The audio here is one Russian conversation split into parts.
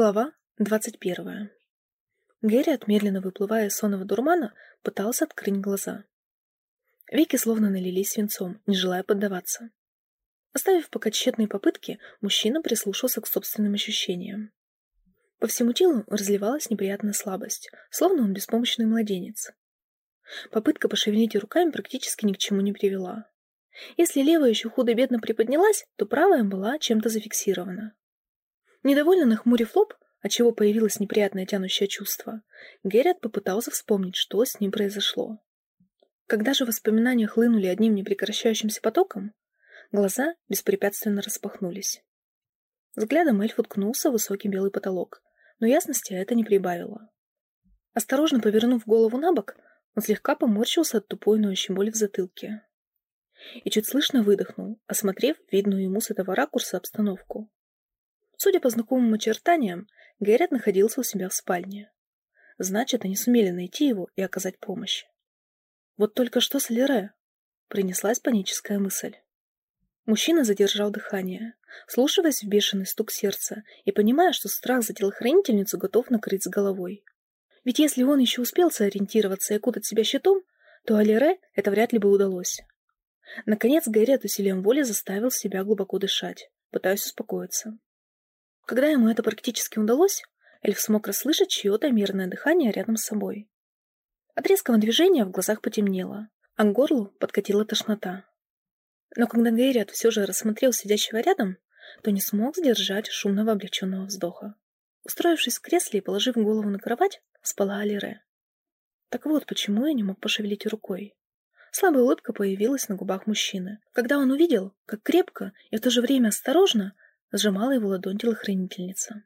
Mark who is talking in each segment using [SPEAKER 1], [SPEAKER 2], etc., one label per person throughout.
[SPEAKER 1] Глава двадцать первая. Гэри, медленно выплывая из сонного дурмана, пытался открыть глаза. Веки словно налились свинцом, не желая поддаваться. Оставив пока тщетные попытки, мужчина прислушался к собственным ощущениям. По всему телу разливалась неприятная слабость, словно он беспомощный младенец. Попытка пошевелить руками практически ни к чему не привела. Если левая еще худо-бедно приподнялась, то правая была чем-то зафиксирована. Недовольно нахмурив лоб, отчего появилось неприятное тянущее чувство, Геррит попытался вспомнить, что с ним произошло. Когда же воспоминания хлынули одним непрекращающимся потоком, глаза беспрепятственно распахнулись. Взглядом эльф уткнулся в высокий белый потолок, но ясности это не прибавило. Осторожно повернув голову на бок, он слегка поморщился от тупой ноющей боли в затылке. И чуть слышно выдохнул, осмотрев видную ему с этого ракурса обстановку. Судя по знакомым очертаниям, Гэррит находился у себя в спальне. Значит, они сумели найти его и оказать помощь. Вот только что с Лере? Принеслась паническая мысль. Мужчина задержал дыхание, слушаясь в бешеный стук сердца и понимая, что страх за телохранительницу готов накрыть с головой. Ведь если он еще успел сориентироваться и окутать себя щитом, то Алире это вряд ли бы удалось. Наконец Гайрет усилием воли заставил себя глубоко дышать, пытаясь успокоиться. Когда ему это практически удалось, эльф смог расслышать чье-то мирное дыхание рядом с собой. От резкого движения в глазах потемнело, а к горлу подкатила тошнота. Но когда Гейрят все же рассмотрел сидящего рядом, то не смог сдержать шумного облегченного вздоха. Устроившись в кресле и положив голову на кровать, спала Алире. Так вот, почему я не мог пошевелить рукой. Слабая улыбка появилась на губах мужчины, когда он увидел, как крепко и в то же время осторожно сжимала его ладонь телохранительница.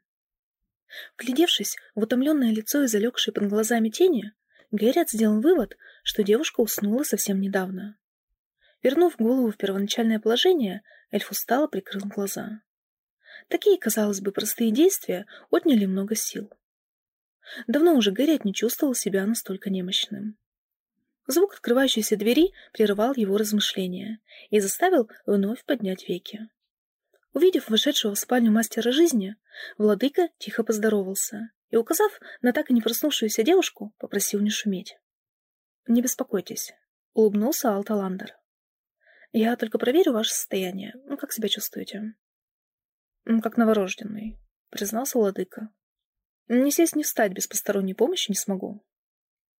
[SPEAKER 1] Вглядевшись в утомленное лицо и залегшие под глазами тени, Геррит сделал вывод, что девушка уснула совсем недавно. Вернув голову в первоначальное положение, эльф устало прикрыл глаза. Такие, казалось бы, простые действия отняли много сил. Давно уже Гэрриет не чувствовал себя настолько немощным. Звук открывающейся двери прерывал его размышления и заставил вновь поднять веки. Увидев вошедшего в спальню мастера жизни, владыка тихо поздоровался и, указав на так и не проснувшуюся девушку, попросил не шуметь. «Не беспокойтесь», — улыбнулся Алталандер. «Я только проверю ваше состояние. Ну, как себя чувствуете?» «Как новорожденный», — признался владыка. «Не сесть, не встать без посторонней помощи не смогу».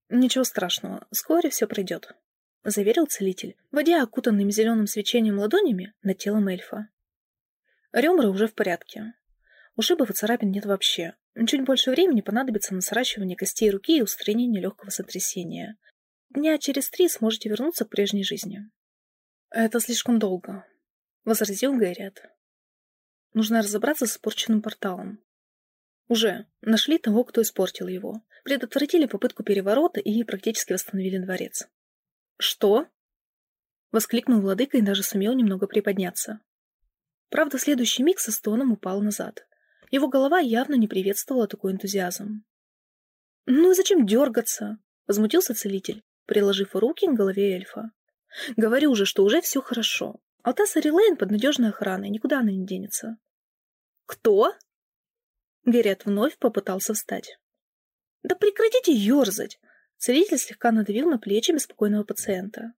[SPEAKER 1] «Ничего страшного, вскоре все пройдет», — заверил целитель, водя окутанным зеленым свечением ладонями над телом эльфа. Ребра уже в порядке. Ушибов и царапин нет вообще. Чуть больше времени понадобится на сращивание костей руки и устранение легкого сотрясения. Дня через три сможете вернуться к прежней жизни. Это слишком долго, — возразил Гайрят. Нужно разобраться с испорченным порталом. Уже нашли того, кто испортил его. Предотвратили попытку переворота и практически восстановили дворец. «Что?» — воскликнул владыка и даже сумел немного приподняться. Правда, следующий миг со стоном упал назад. Его голова явно не приветствовала такой энтузиазм. «Ну и зачем дергаться?» — возмутился целитель, приложив руки к голове эльфа. «Говорю же, что уже все хорошо. Алтаса Рилейн под надежной охраной, никуда она не денется». «Кто?» Герет вновь попытался встать. «Да прекратите ерзать!» Целитель слегка надавил на плечи беспокойного пациента.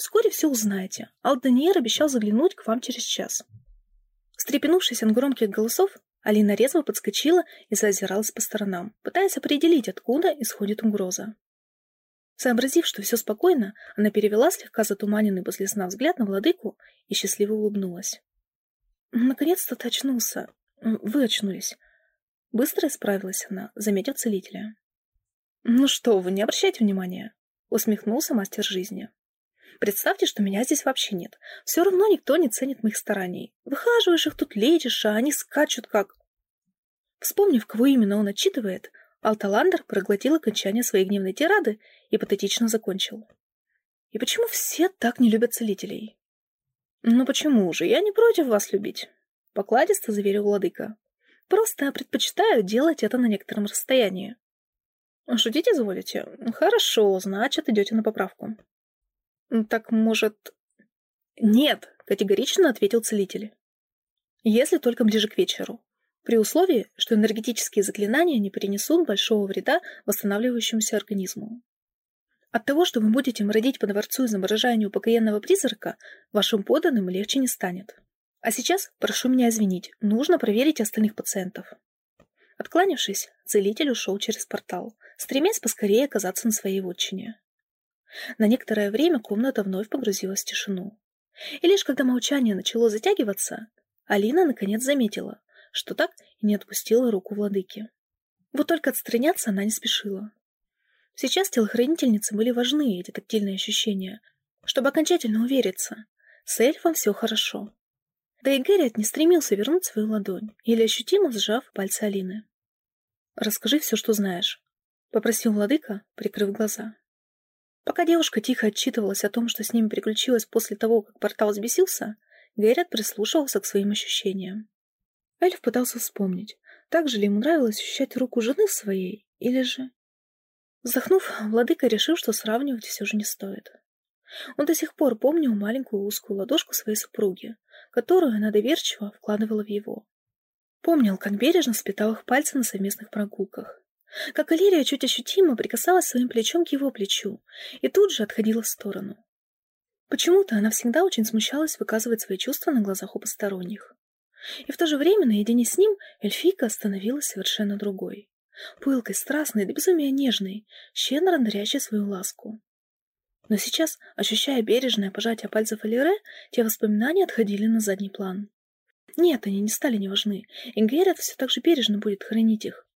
[SPEAKER 1] Вскоре все узнаете. Алданиер обещал заглянуть к вам через час. Встрепенувшись от громких голосов, Алина резво подскочила и зазиралась по сторонам, пытаясь определить, откуда исходит угроза. Сообразив, что все спокойно, она перевела слегка затуманенный после сна взгляд на владыку и счастливо улыбнулась. «Наконец-то ты очнулся. Вы очнулись». Быстро исправилась она, заметив целителя. «Ну что вы, не обращайте внимания», — усмехнулся мастер жизни. Представьте, что меня здесь вообще нет. Все равно никто не ценит моих стараний. Выхаживаешь их тут, лечишь, а они скачут как... Вспомнив, кого именно он отчитывает, Алталандер проглотил окончание своей гневной тирады и патетично закончил. И почему все так не любят целителей? Ну почему же? Я не против вас любить. Покладисто заверил владыка. Просто предпочитаю делать это на некотором расстоянии. Шутить изволите? Хорошо, значит, идете на поправку. «Так, может...» «Нет», — категорично ответил целитель. «Если только ближе к вечеру. при условии, что энергетические заклинания не принесут большого вреда восстанавливающемуся организму. От того, что вы будете мородить по дворцу, изображая неупокоенного призрака, вашим поданным легче не станет. А сейчас прошу меня извинить, нужно проверить остальных пациентов. Откланившись, целитель ушел через портал, стремясь поскорее оказаться на своей вотчине. На некоторое время комната вновь погрузилась в тишину. И лишь когда молчание начало затягиваться, Алина наконец заметила, что так и не отпустила руку владыки. Вот только отстраняться она не спешила. Сейчас телохранительницы были важны, эти тактильные ощущения, чтобы окончательно увериться. С эльфом все хорошо. Да и Гэрриот не стремился вернуть свою ладонь, или ощутимо сжав пальцы Алины. «Расскажи все, что знаешь», — попросил владыка, прикрыв глаза. Пока девушка тихо отчитывалась о том, что с ними приключилось после того, как портал взбесился, Гэрриот прислушивался к своим ощущениям. Эльф пытался вспомнить, так же ли ему нравилось ощущать руку жены своей, или же... Вздохнув, владыка решил, что сравнивать все же не стоит. Он до сих пор помнил маленькую узкую ладошку своей супруги, которую она доверчиво вкладывала в его. Помнил, как бережно сплетал их пальцы на совместных прогулках. Как Алирия чуть ощутимо прикасалась своим плечом к его плечу и тут же отходила в сторону. Почему-то она всегда очень смущалась выказывать свои чувства на глазах у посторонних. И в то же время наедине с ним эльфийка становилась совершенно другой. Пылкой, страстной, до безумия нежной, щедро дарящей свою ласку. Но сейчас, ощущая бережное пожатие пальцев Алире, те воспоминания отходили на задний план. Нет, они не стали неважны, и Геррит все так же бережно будет хранить их.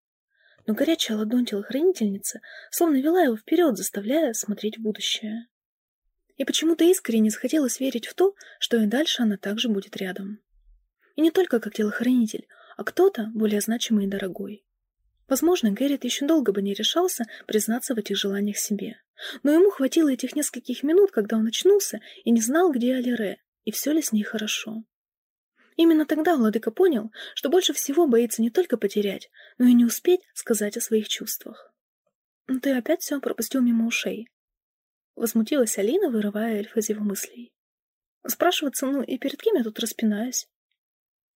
[SPEAKER 1] Но горячая ладонь телохранительницы словно вела его вперед, заставляя смотреть в будущее. И почему-то искренне захотелось верить в то, что и дальше она также будет рядом. И не только как телохранитель, а кто-то более значимый и дорогой. Возможно, Гэррит еще долго бы не решался признаться в этих желаниях себе. Но ему хватило этих нескольких минут, когда он очнулся и не знал, где Алире, и все ли с ней хорошо. Именно тогда владыка понял, что больше всего боится не только потерять, но и не успеть сказать о своих чувствах. «Ты опять все пропустил мимо ушей», — возмутилась Алина, вырывая эльфа из его мыслей. «Спрашиваться, ну и перед кем я тут распинаюсь?»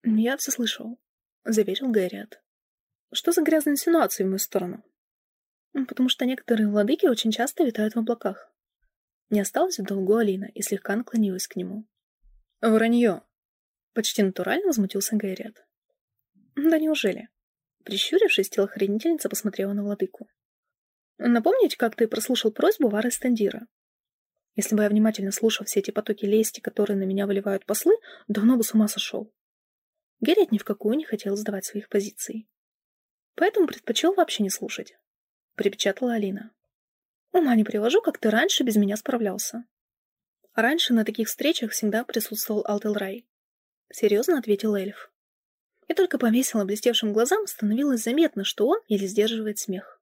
[SPEAKER 1] «Я все слышал», — заверил Гайриат. «Что за грязные инсинуации в мою сторону?» «Потому что некоторые владыки очень часто витают в облаках». Не осталось в долгу Алина и слегка наклонилась к нему. «Вранье!» — почти натурально возмутился Гайриат. «Да неужели?» Прищурившись, телохранительница посмотрела на владыку. «Напомнить, как ты прослушал просьбу Вары Стандира?» Если бы я внимательно слушал все эти потоки лести, которые на меня выливают послы, давно бы с ума сошел. Геррит ни в какую не хотел сдавать своих позиций. Поэтому предпочел вообще не слушать. Припечатала Алина. Ума не привожу, как ты раньше без меня справлялся. Раньше на таких встречах всегда присутствовал Алтелрай. Серьезно ответил эльф. И только по блестевшим глазам становилось заметно, что он еле сдерживает смех.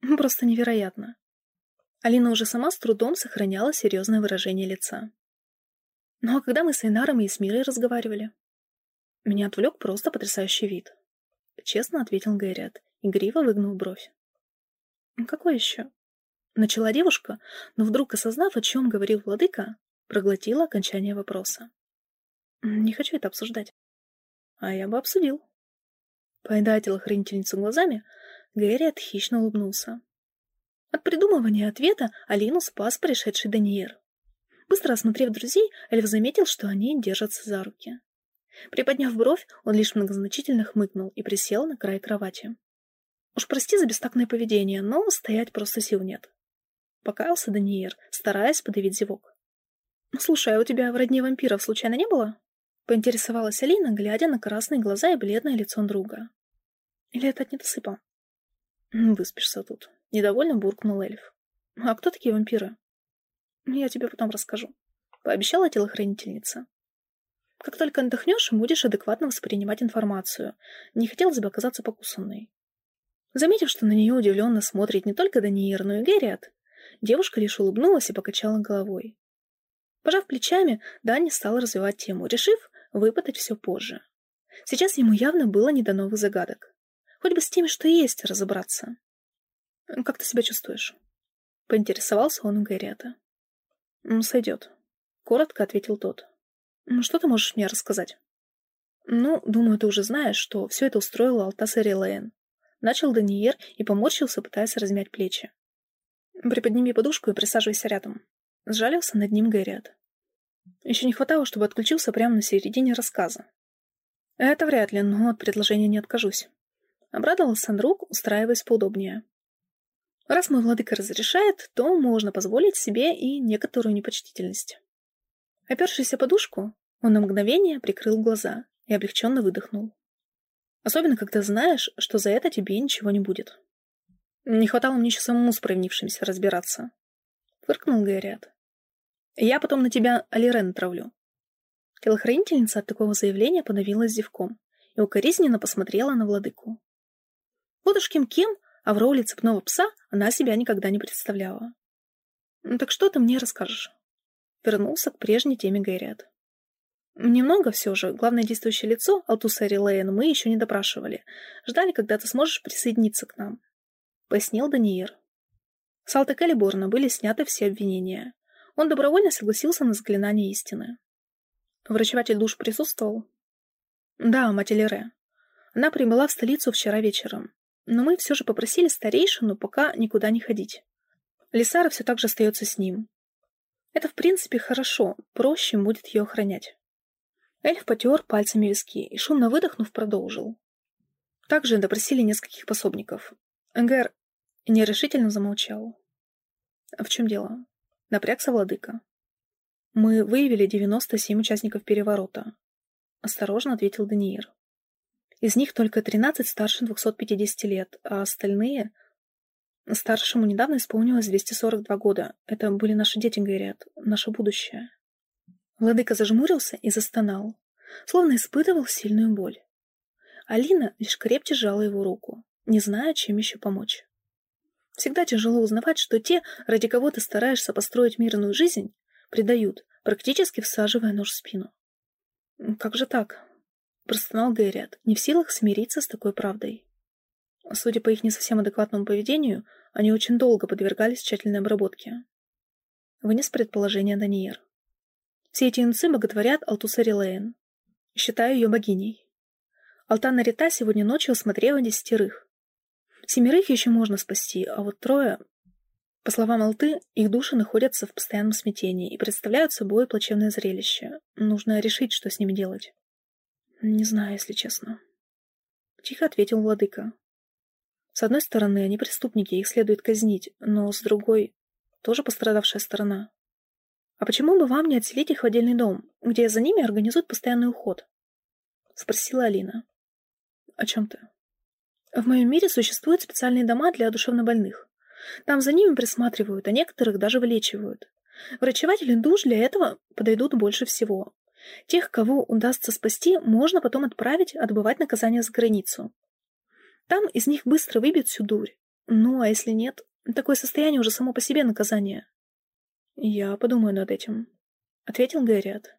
[SPEAKER 1] Просто невероятно. Алина уже сама с трудом сохраняла серьезное выражение лица. Ну а когда мы с Эйнаром и Эсмирой разговаривали? Меня отвлек просто потрясающий вид. Честно ответил Гэрриот, игриво выгнул бровь. «Какой еще?» Начала девушка, но вдруг, осознав, о чем говорил владыка, проглотила окончание вопроса. «Не хочу это обсуждать». «А я бы обсудил». Поедая телохранительницу глазами, Гэрриот хищно улыбнулся. От придумывания ответа Алину спас пришедший Даниэр. Быстро осмотрев друзей, Эльф заметил, что они держатся за руки. Приподняв бровь, он лишь многозначительно хмыкнул и присел на край кровати. Уж прости за бестактное поведение, но стоять просто сил нет. Покаялся Даниэр, стараясь подавить зевок. «Слушай, а у тебя в родне вампиров случайно не было?» Поинтересовалась Алина, глядя на красные глаза и бледное лицо друга. «Или это от недосыпа?» «Выспишься тут», — недовольно буркнул эльф. «А кто такие вампиры?» «Я тебе потом расскажу», — пообещала телохранительница. Как только отдохнешь, будешь адекватно воспринимать информацию. Не хотелось бы оказаться покусанной. Заметив, что на нее удивленно смотрит не только Даниир, но и Герриот, девушка лишь улыбнулась и покачала головой. Пожав плечами, Дани стала развивать тему, решив выпытать все позже. Сейчас ему явно было не до новых загадок. Хоть бы с теми, что есть, разобраться. «Как ты себя чувствуешь?» Поинтересовался он у Гэрриата. «Сойдет», — коротко ответил тот. Что ты можешь мне рассказать? «Ну, думаю, ты уже знаешь, что все это устроила Алтаса Релейн». Начал Даниер и поморщился, пытаясь размять плечи. «Приподними подушку и присаживайся рядом». Сжалился над ним Гэриат. Еще не хватало, чтобы отключился прямо на середине рассказа. Это вряд ли, но от предложения не откажусь. Обрадовался друг, устраиваясь поудобнее. Раз мой владыка разрешает, то можно позволить себе и некоторую непочтительность. Опершись о подушку, он на мгновение прикрыл глаза и облегченно выдохнул. Особенно, когда знаешь, что за это тебе ничего не будет. Не хватало мне еще самому с провинившимся разбираться. Фыркнул Гэриат. Я потом на тебя Алирен травлю. Телохранительница от такого заявления подавилась зевком и укоризненно посмотрела на владыку. Вот уж кем-кем, а в роли цепного пса она себя никогда не представляла. «Ну «Так что ты мне расскажешь?» Вернулся к прежней теме Гэриат. «Немного все же. Главное действующее лицо, Алтуса Рилейн, мы еще не допрашивали. Ждали, когда ты сможешь присоединиться к нам», — пояснил Даниир. С Алта Калиборна были сняты все обвинения. Он добровольно согласился на заклинание истины. Врачеватель душ присутствовал? Да, мать. Она прибыла в столицу вчера вечером. Но мы все же попросили старейшину пока никуда не ходить. Лисара все так же остается с ним. Это, в принципе, хорошо, проще будет ее охранять. Эльф потер пальцами виски и, шумно выдохнув, продолжил. Также допросили нескольких пособников. Гэр нерешительно замолчал. А в чем дело? Напрягся владыка. Мы выявили 97 участников переворота. Осторожно ответил Даниир. Из них только 13 старше 250 лет, а остальные... Старшему недавно исполнилось 242 года. Это были наши дети, говорят, наше будущее. Владыка зажмурился и застонал, словно испытывал сильную боль. Алина лишь крепче сжала его руку, не зная, чем еще помочь. Всегда тяжело узнавать, что те, ради кого ты стараешься построить мирную жизнь, предают, практически всаживая нож в спину. «Как же так?» – простонал Гайрят, не в силах смириться с такой правдой. Судя по их не совсем адекватному поведению, они очень долго подвергались тщательной обработке. Вынес предположение Даниер. Все эти инцы боготворят Алтусари Лейн. Считаю ее богиней. Алтана Рита сегодня ночью осмотрела десятерых. Семерых еще можно спасти, а вот трое... По словам Алты, их души находятся в постоянном смятении и представляют собой плачевное зрелище. Нужно решить, что с ними делать. Не знаю, если честно. Тихо ответил владыка. С одной стороны, они преступники, их следует казнить, но с другой, тоже пострадавшая сторона. А почему бы вам не отселить их в отдельный дом, где за ними организуют постоянный уход? Спросила Алина. О чем ты? В моем мире существуют специальные дома для душевнобольных. Там за ними присматривают, а некоторых даже вылечивают. Врачеватели душ для этого подойдут больше всего. Тех, кого удастся спасти, можно потом отправить отбывать наказание за границу. Там из них быстро выбьют всю дурь. Ну, а если нет, такое состояние уже само по себе наказание. Я подумаю над этим, — ответил Гэриат.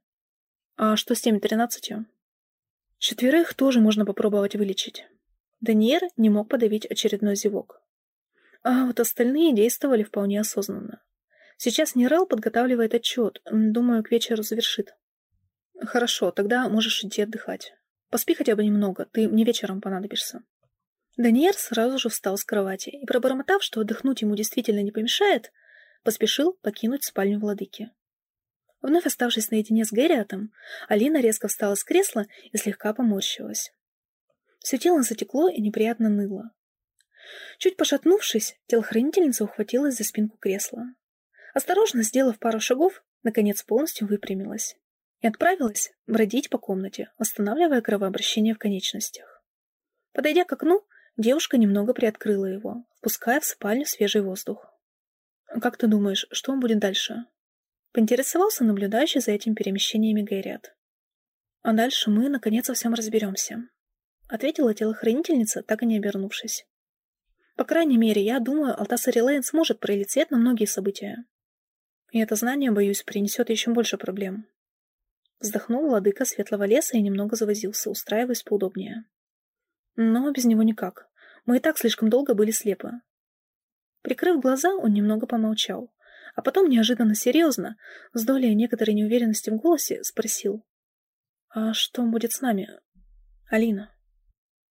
[SPEAKER 1] А что с теми тринадцатью? Четверых тоже можно попробовать вылечить. Даниэр не мог подавить очередной зевок. А вот остальные действовали вполне осознанно. Сейчас Нерел подготавливает отчет. Думаю, к вечеру завершит. Хорошо, тогда можешь идти отдыхать. Поспи хотя бы немного, ты мне вечером понадобишься. Даниэр сразу же встал с кровати и, пробормотав, что отдохнуть ему действительно не помешает, поспешил покинуть спальню владыки. Вновь оставшись наедине с Гэриатом, Алина резко встала с кресла и слегка поморщилась. Все тело затекло и неприятно ныло. Чуть пошатнувшись, телохранительница ухватилась за спинку кресла. Осторожно сделав пару шагов, наконец полностью выпрямилась и отправилась бродить по комнате, восстанавливая кровообращение в конечностях. Подойдя к окну, девушка немного приоткрыла его, впуская в спальню свежий воздух. «Как ты думаешь, что он будет дальше?» Поинтересовался наблюдающий за этим перемещениями Гайрят. «А дальше мы, наконец, во всем разберемся», ответила телохранительница, так и не обернувшись. По крайней мере, я думаю, Алтасари Лейн сможет пролить свет на многие события. И это знание, боюсь, принесет еще больше проблем. Вздохнул владыка светлого леса и немного завозился, устраиваясь поудобнее. Но без него никак. Мы и так слишком долго были слепы. Прикрыв глаза, он немного помолчал, а потом неожиданно серьезно, с долей некоторой неуверенности в голосе, спросил. «А что будет с нами? Алина.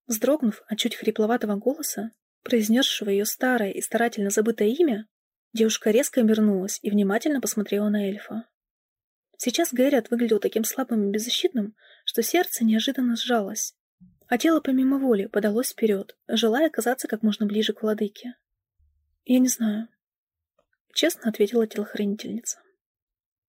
[SPEAKER 1] Вздрогнув от чуть хрипловатого голоса, произнесшего ее старое и старательно забытое имя, девушка резко обернулась и внимательно посмотрела на эльфа. Сейчас Гэрриот выглядел таким слабым и беззащитным, что сердце неожиданно сжалось, а тело помимо воли подалось вперед, желая оказаться как можно ближе к владыке. «Я не знаю», — честно ответила телохранительница.